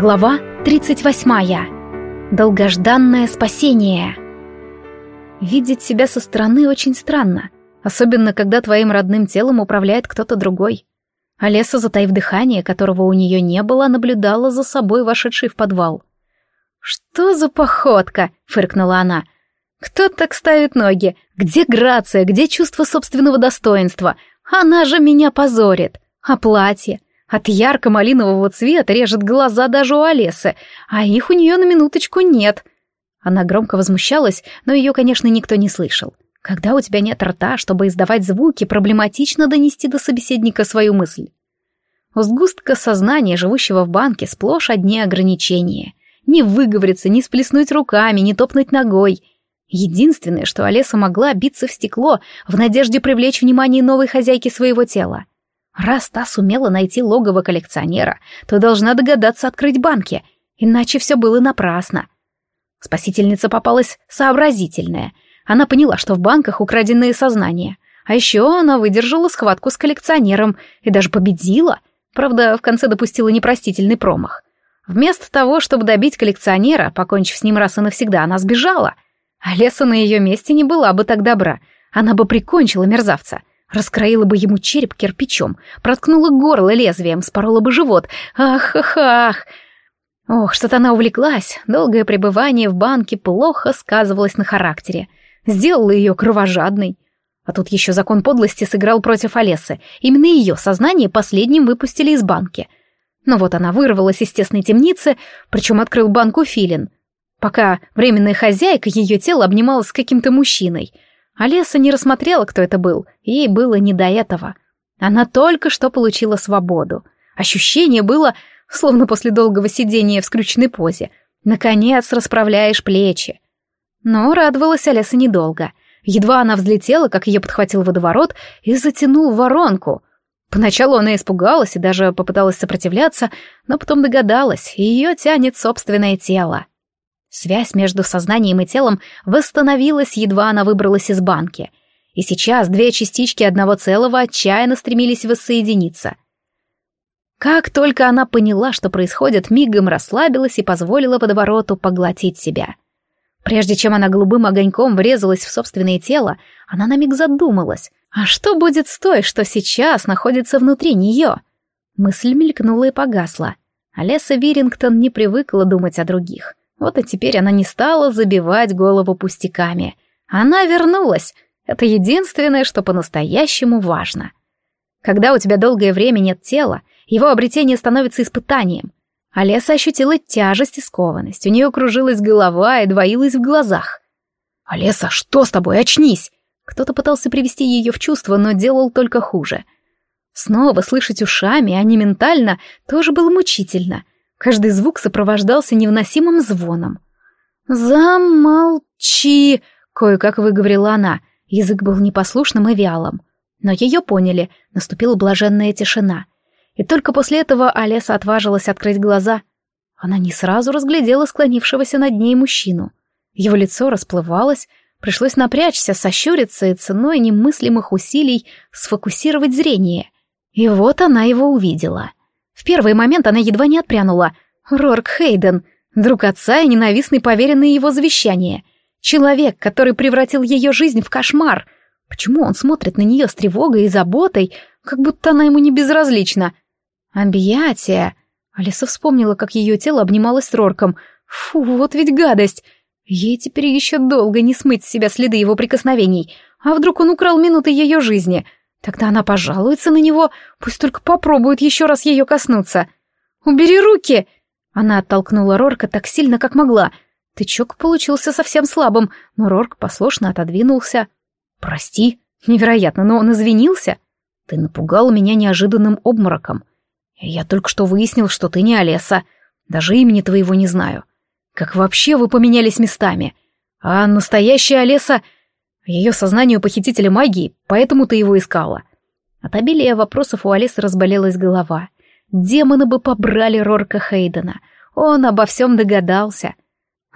Глава 38. Долгожданное спасение. Видеть себя со стороны очень странно, особенно когда твоим родным телом управляет кто-то другой. Олеса, затаив дыхание, которого у нее не было, наблюдала за собой вошедший в подвал. «Что за походка?» — фыркнула она. «Кто так ставит ноги? Где грация? Где чувство собственного достоинства? Она же меня позорит. А платье? От ярко-малинового цвета режет глаза даже у Олесы, а их у нее на минуточку нет. Она громко возмущалась, но ее, конечно, никто не слышал. Когда у тебя нет рта, чтобы издавать звуки, проблематично донести до собеседника свою мысль. У сгустка сознания, живущего в банке, сплошь одни ограничения. Не выговориться, не сплеснуть руками, не топнуть ногой. Единственное, что Олеса могла биться в стекло в надежде привлечь внимание новой хозяйки своего тела. Раз та сумела найти логово коллекционера, то должна догадаться открыть банки, иначе все было напрасно. Спасительница попалась сообразительная. Она поняла, что в банках украденные сознания. А еще она выдержала схватку с коллекционером и даже победила. Правда, в конце допустила непростительный промах. Вместо того, чтобы добить коллекционера, покончив с ним раз и навсегда, она сбежала. А Леса на ее месте не была бы так добра. Она бы прикончила мерзавца. Раскроила бы ему череп кирпичом, проткнула горло лезвием, спорола бы живот. Ах, ах, ах! Ох, что-то она увлеклась. Долгое пребывание в банке плохо сказывалось на характере. Сделала ее кровожадной. А тут еще закон подлости сыграл против Олесы. Именно ее сознание последним выпустили из банки. Но вот она вырвалась из тесной темницы, причем открыл банку Филин. Пока временная хозяйка ее тела обнималась с каким-то мужчиной — Олеса не рассмотрела, кто это был, ей было не до этого. Она только что получила свободу. Ощущение было, словно после долгого сидения в скрюченной позе. Наконец расправляешь плечи. Но радовалась Олеса недолго. Едва она взлетела, как ее подхватил водоворот и затянул в воронку. Поначалу она испугалась и даже попыталась сопротивляться, но потом догадалась, ее тянет собственное тело. Связь между сознанием и телом восстановилась, едва она выбралась из банки. И сейчас две частички одного целого отчаянно стремились воссоединиться. Как только она поняла, что происходит, мигом расслабилась и позволила водовороту поглотить себя. Прежде чем она голубым огоньком врезалась в собственное тело, она на миг задумалась, а что будет с той, что сейчас находится внутри нее? Мысль мелькнула и погасла. Олеса Вирингтон не привыкла думать о других. Вот и теперь она не стала забивать голову пустяками. Она вернулась. Это единственное, что по-настоящему важно. Когда у тебя долгое время нет тела, его обретение становится испытанием. Олеса ощутила тяжесть и скованность. У нее кружилась голова и двоилась в глазах. «Олеса, что с тобой? Очнись!» Кто-то пытался привести ее в чувство, но делал только хуже. Снова слышать ушами, а не ментально, тоже было мучительно — Каждый звук сопровождался невносимым звоном. «Замолчи!» — кое-как выговорила она. Язык был непослушным и вялым. Но ее поняли, наступила блаженная тишина. И только после этого Олеса отважилась открыть глаза. Она не сразу разглядела склонившегося над ней мужчину. Его лицо расплывалось, пришлось напрячься, сощуриться и ценой немыслимых усилий сфокусировать зрение. И вот она его увидела — в первый момент она едва не отпрянула. Рорк Хейден, друг отца и ненавистный поверенный его завещание. Человек, который превратил ее жизнь в кошмар. Почему он смотрит на нее с тревогой и заботой, как будто она ему не безразлична? Объятия. Алиса вспомнила, как ее тело обнималось с Рорком. Фу, вот ведь гадость. Ей теперь еще долго не смыть с себя следы его прикосновений. А вдруг он украл минуты ее жизни — Тогда она пожалуется на него, пусть только попробует еще раз ее коснуться. «Убери руки!» Она оттолкнула Рорка так сильно, как могла. Тычок получился совсем слабым, но Рорк послушно отодвинулся. «Прости, невероятно, но он извинился. Ты напугал меня неожиданным обмороком. Я только что выяснил, что ты не Олеса. Даже имени твоего не знаю. Как вообще вы поменялись местами? А настоящая Олеса ее сознанию похитителя магии, поэтому ты его искала. От обилия вопросов у Алисы разболелась голова. Демоны бы побрали Рорка Хейдена. Он обо всем догадался.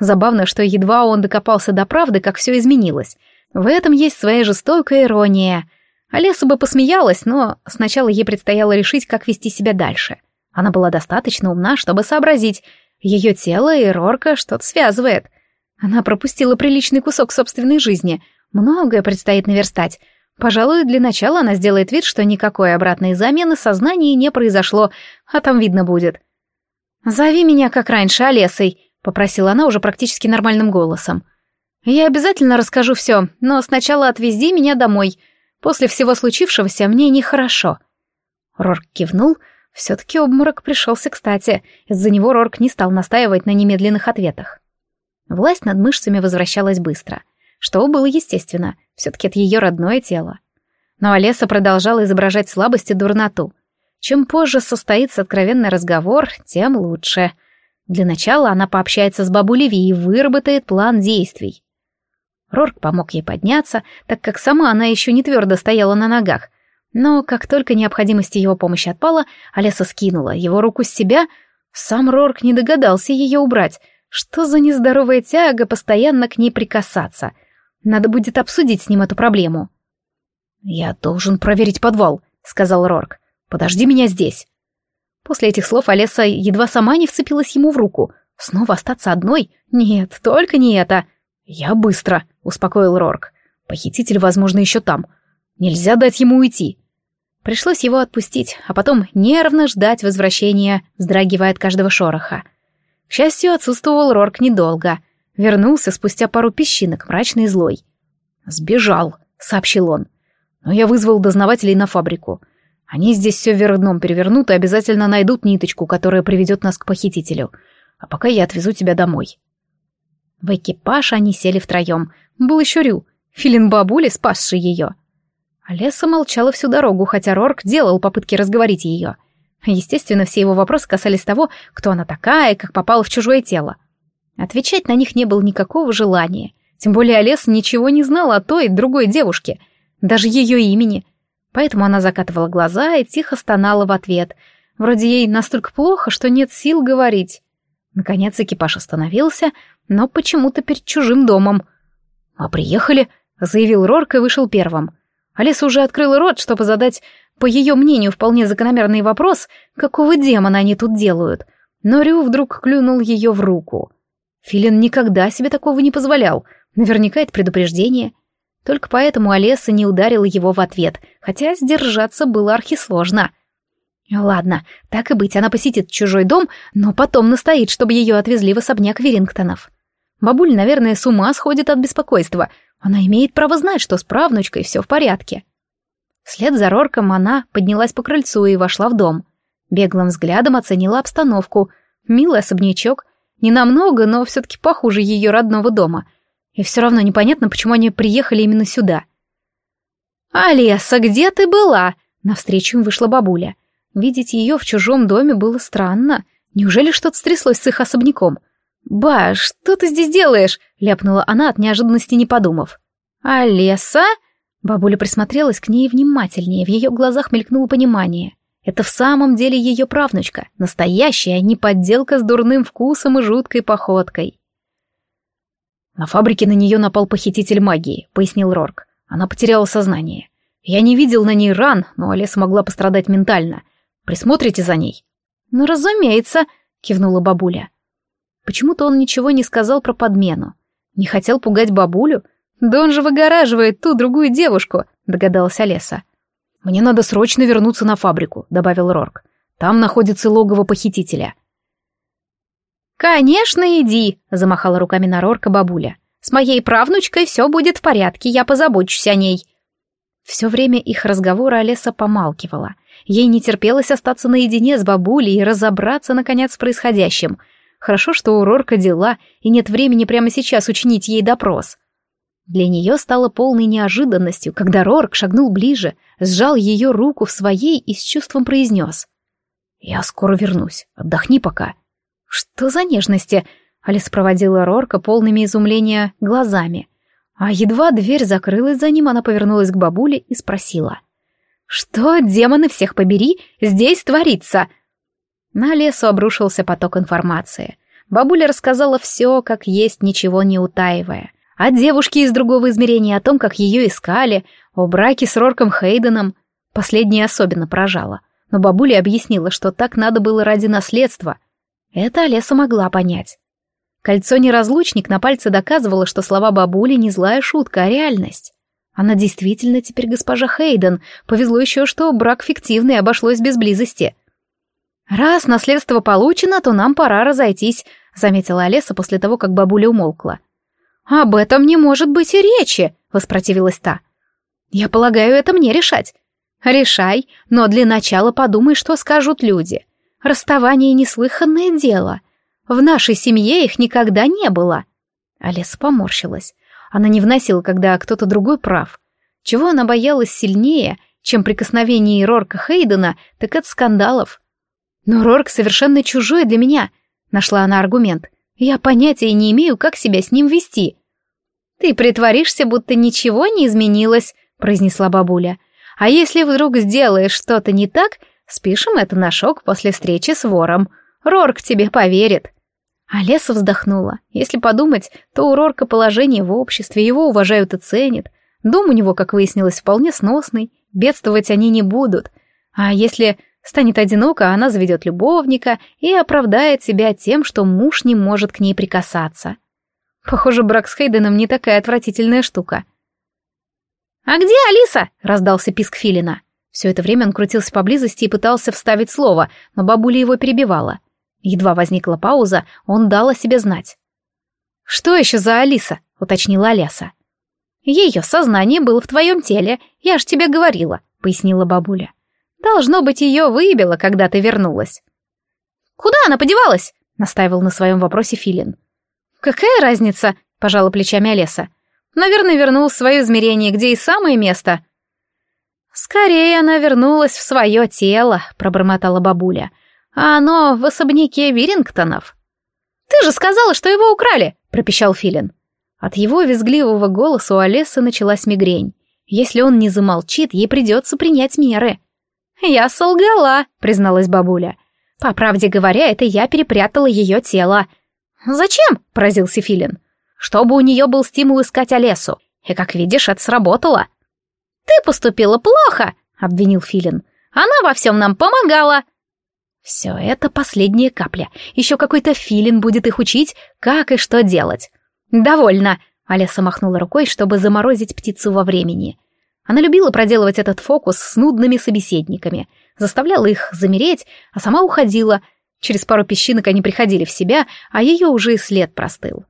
Забавно, что едва он докопался до правды, как все изменилось. В этом есть своя жестокая ирония. Алиса бы посмеялась, но сначала ей предстояло решить, как вести себя дальше. Она была достаточно умна, чтобы сообразить. Ее тело и Рорка что-то связывает. Она пропустила приличный кусок собственной жизни. Многое предстоит наверстать. Пожалуй, для начала она сделает вид, что никакой обратной замены сознания не произошло, а там видно будет. «Зови меня, как раньше, Олесой», — попросила она уже практически нормальным голосом. «Я обязательно расскажу все, но сначала отвези меня домой. После всего случившегося мне нехорошо». Рорк кивнул. Все-таки обморок пришелся кстати. Из-за него Рорк не стал настаивать на немедленных ответах. Власть над мышцами возвращалась быстро, что было естественно, все-таки это ее родное тело. Но Олеса продолжала изображать слабость и дурноту. Чем позже состоится откровенный разговор, тем лучше. Для начала она пообщается с бабулей Ви и выработает план действий. Рорк помог ей подняться, так как сама она еще не твердо стояла на ногах. Но как только необходимость его помощи отпала, Олеса скинула его руку с себя. Сам Рорк не догадался ее убрать, что за нездоровая тяга постоянно к ней прикасаться? Надо будет обсудить с ним эту проблему. «Я должен проверить подвал», — сказал Рорк. «Подожди меня здесь». После этих слов Олеса едва сама не вцепилась ему в руку. Снова остаться одной? Нет, только не это. «Я быстро», — успокоил Рорк. «Похититель, возможно, еще там. Нельзя дать ему уйти». Пришлось его отпустить, а потом нервно ждать возвращения, вздрагивая от каждого шороха. К счастью, отсутствовал Рорк недолго. Вернулся спустя пару песчинок, мрачный и злой. «Сбежал», — сообщил он. «Но я вызвал дознавателей на фабрику. Они здесь все вверх дном перевернут и обязательно найдут ниточку, которая приведет нас к похитителю. А пока я отвезу тебя домой». В экипаж они сели втроем. Был еще Рю, филин бабули, спасший ее. Олеса молчала всю дорогу, хотя Рорк делал попытки разговорить ее — Естественно, все его вопросы касались того, кто она такая и как попала в чужое тело. Отвечать на них не было никакого желания. Тем более Олес ничего не знала о той и другой девушке, даже ее имени. Поэтому она закатывала глаза и тихо стонала в ответ. Вроде ей настолько плохо, что нет сил говорить. Наконец экипаж остановился, но почему-то перед чужим домом. «Мы приехали», — заявил Рорк и вышел первым. Алиса уже открыла рот, чтобы задать по ее мнению, вполне закономерный вопрос, какого демона они тут делают. Но Рю вдруг клюнул ее в руку. Филин никогда себе такого не позволял. Наверняка это предупреждение. Только поэтому Олеса не ударила его в ответ, хотя сдержаться было архисложно. Ладно, так и быть, она посетит чужой дом, но потом настоит, чтобы ее отвезли в особняк Верингтонов. Бабуль, наверное, с ума сходит от беспокойства. Она имеет право знать, что с правнучкой все в порядке. Вслед за Рорком она поднялась по крыльцу и вошла в дом. Беглым взглядом оценила обстановку. Милый особнячок. Не намного, но все-таки похуже ее родного дома. И все равно непонятно, почему они приехали именно сюда. «Алеса, где ты была?» Навстречу им вышла бабуля. Видеть ее в чужом доме было странно. Неужели что-то стряслось с их особняком? «Ба, что ты здесь делаешь?» — ляпнула она от неожиданности, не подумав. «Алеса?» Бабуля присмотрелась к ней внимательнее, в ее глазах мелькнуло понимание. Это в самом деле ее правнучка, настоящая, не подделка с дурным вкусом и жуткой походкой. «На фабрике на нее напал похититель магии», — пояснил Рорк. Она потеряла сознание. Я не видел на ней ран, но Олеса могла пострадать ментально. Присмотрите за ней. «Ну, разумеется», — кивнула бабуля. Почему-то он ничего не сказал про подмену. Не хотел пугать бабулю, «Да он же выгораживает ту другую девушку», — догадалась Олеса. «Мне надо срочно вернуться на фабрику», — добавил Рорк. «Там находится логово похитителя». «Конечно, иди», — замахала руками на Рорка бабуля. «С моей правнучкой все будет в порядке, я позабочусь о ней». Все время их разговора Олеса помалкивала. Ей не терпелось остаться наедине с бабулей и разобраться, наконец, с происходящим. Хорошо, что у Рорка дела, и нет времени прямо сейчас учинить ей допрос. Для нее стало полной неожиданностью, когда Рорк шагнул ближе, сжал ее руку в своей и с чувством произнес. «Я скоро вернусь. Отдохни пока». «Что за нежности?» Алис проводила Рорка полными изумления глазами. А едва дверь закрылась за ним, она повернулась к бабуле и спросила. «Что, демоны всех побери, здесь творится?» На лесу обрушился поток информации. Бабуля рассказала все, как есть, ничего не утаивая о девушке из другого измерения, о том, как ее искали, о браке с Рорком Хейденом. Последнее особенно поражало. но бабуля объяснила, что так надо было ради наследства. Это Олеса могла понять. Кольцо-неразлучник на пальце доказывало, что слова бабули не злая шутка, а реальность. Она действительно теперь госпожа Хейден. Повезло еще, что брак фиктивный, обошлось без близости. «Раз наследство получено, то нам пора разойтись», — заметила Олеса после того, как бабуля умолкла. «Об этом не может быть и речи», — воспротивилась та. «Я полагаю, это мне решать». «Решай, но для начала подумай, что скажут люди. Расставание — неслыханное дело. В нашей семье их никогда не было». Олеса поморщилась. Она не вносила, когда кто-то другой прав. Чего она боялась сильнее, чем прикосновение Рорка Хейдена, так это скандалов. «Но Рорк совершенно чужой для меня», — нашла она аргумент. «Я понятия не имею, как себя с ним вести». «Ты притворишься, будто ничего не изменилось», — произнесла бабуля. «А если вдруг сделаешь что-то не так, спишем это на шок после встречи с вором. Рорк тебе поверит». А Леса вздохнула. Если подумать, то у Рорка положение в обществе, его уважают и ценят. Дом у него, как выяснилось, вполне сносный. Бедствовать они не будут. А если станет одиноко, она заведет любовника и оправдает себя тем, что муж не может к ней прикасаться. Похоже, брак с Хейденом не такая отвратительная штука. «А где Алиса?» — раздался писк Филина. Все это время он крутился поблизости и пытался вставить слово, но бабуля его перебивала. Едва возникла пауза, он дал о себе знать. «Что еще за Алиса?» — уточнила Аляса. «Ее сознание было в твоем теле, я ж тебе говорила», — пояснила бабуля. Должно быть, ее выбило, когда ты вернулась. Куда она подевалась? настаивал на своем вопросе Филин. Какая разница? пожала плечами Олеса. Наверное, вернулась в свое измерение, где и самое место. Скорее она вернулась в свое тело, пробормотала бабуля. А оно в особняке Вирингтонов. Ты же сказала, что его украли, пропищал Филин. От его визгливого голоса у Олесы началась мигрень. Если он не замолчит, ей придется принять меры. «Я солгала», — призналась бабуля. «По правде говоря, это я перепрятала ее тело». «Зачем?» — поразился Филин. «Чтобы у нее был стимул искать Олесу. И, как видишь, это сработало». «Ты поступила плохо», — обвинил Филин. «Она во всем нам помогала». Все это последняя капля. Еще какой-то Филин будет их учить, как и что делать. «Довольно», — Олеса махнула рукой, чтобы заморозить птицу во времени. Она любила проделывать этот фокус с нудными собеседниками, заставляла их замереть, а сама уходила. Через пару песчинок они приходили в себя, а ее уже и след простыл.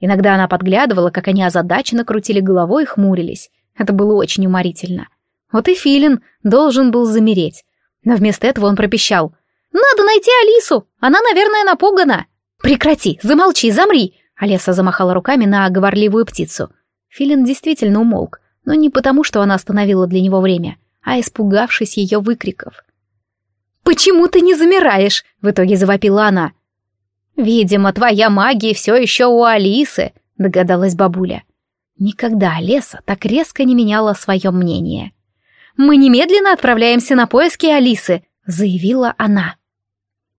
Иногда она подглядывала, как они озадаченно крутили головой и хмурились. Это было очень уморительно. Вот и Филин должен был замереть. Но вместо этого он пропищал. «Надо найти Алису! Она, наверное, напугана!» «Прекрати! Замолчи! Замри!» Алиса замахала руками на говорливую птицу. Филин действительно умолк но не потому, что она остановила для него время, а испугавшись ее выкриков. «Почему ты не замираешь?» — в итоге завопила она. «Видимо, твоя магия все еще у Алисы», — догадалась бабуля. Никогда Леса так резко не меняла свое мнение. «Мы немедленно отправляемся на поиски Алисы», — заявила она.